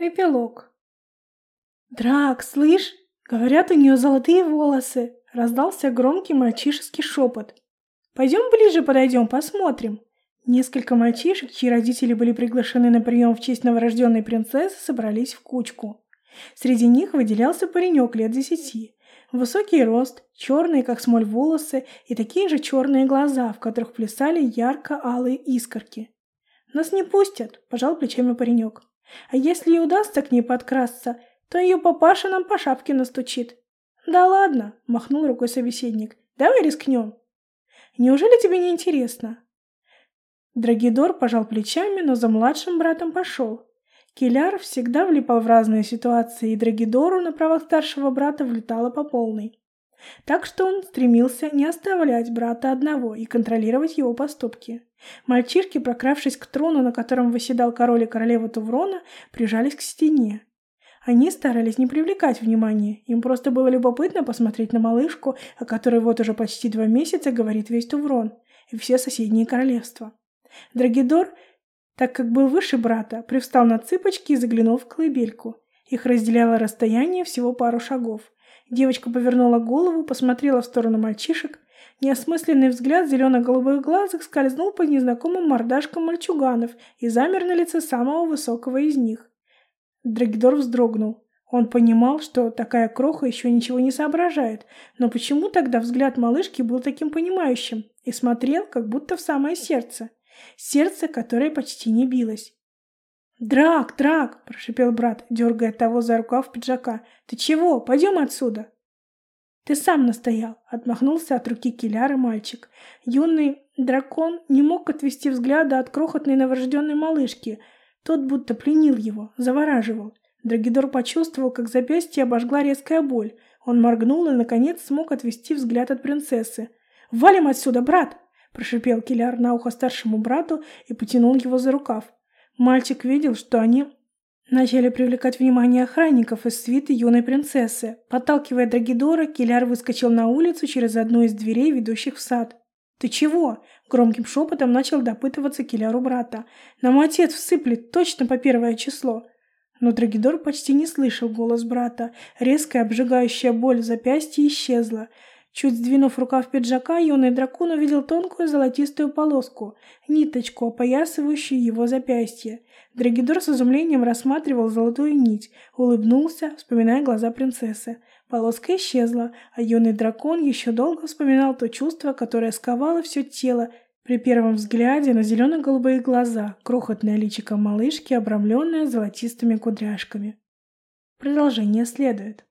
Эпилог. «Драк, слышь? Говорят, у нее золотые волосы!» Раздался громкий мальчишеский шепот. «Пойдем ближе подойдем, посмотрим». Несколько мальчишек, чьи родители были приглашены на прием в честь новорожденной принцессы, собрались в кучку. Среди них выделялся паренек лет десяти. Высокий рост, черные, как смоль, волосы и такие же черные глаза, в которых плясали ярко-алые искорки. «Нас не пустят», – пожал плечами паренек. А если и удастся к ней подкрасться, то ее папаша нам по шапке настучит. Да ладно, махнул рукой собеседник. Давай рискнем. Неужели тебе не интересно? Драгидор пожал плечами, но за младшим братом пошел. Киляр всегда влипал в разные ситуации, и Драгидору на правах старшего брата влетало по полной. Так что он стремился не оставлять брата одного и контролировать его поступки. Мальчишки, прокравшись к трону, на котором восседал король и королева Туврона, прижались к стене. Они старались не привлекать внимания, им просто было любопытно посмотреть на малышку, о которой вот уже почти два месяца говорит весь Туврон и все соседние королевства. Драгидор, так как был выше брата, привстал на цыпочки и заглянул в колыбельку. Их разделяло расстояние всего пару шагов. Девочка повернула голову, посмотрела в сторону мальчишек. Неосмысленный взгляд зелено-голубых глазок скользнул по незнакомым мордашкам мальчуганов и замер на лице самого высокого из них. Драгидор вздрогнул. Он понимал, что такая кроха еще ничего не соображает, но почему тогда взгляд малышки был таким понимающим и смотрел как будто в самое сердце? Сердце, которое почти не билось. «Драк, Драк!» – прошипел брат, дергая того за рукав пиджака. «Ты чего? Пойдем отсюда!» «Ты сам настоял!» – отмахнулся от руки Киляры мальчик. Юный дракон не мог отвести взгляда от крохотной новорожденной малышки. Тот будто пленил его, завораживал. Драгидор почувствовал, как запястье обожгла резкая боль. Он моргнул и, наконец, смог отвести взгляд от принцессы. «Валим отсюда, брат!» – прошипел Киляр на ухо старшему брату и потянул его за рукав. Мальчик видел, что они начали привлекать внимание охранников из свиты юной принцессы. Подталкивая Драгидора, Киляр выскочил на улицу через одну из дверей, ведущих в сад. «Ты чего?» – громким шепотом начал допытываться Киляру брата. «Нам отец всыплет точно по первое число». Но Драгидор почти не слышал голос брата. Резкая обжигающая боль в запястье исчезла. Чуть сдвинув рукав пиджака, юный дракон увидел тонкую золотистую полоску, ниточку, опоясывающую его запястье. Драгидор с изумлением рассматривал золотую нить, улыбнулся, вспоминая глаза принцессы. Полоска исчезла, а юный дракон еще долго вспоминал то чувство, которое сковало все тело при первом взгляде на зелено-голубые глаза, крохотное личико малышки, обрамленное золотистыми кудряшками. Продолжение следует.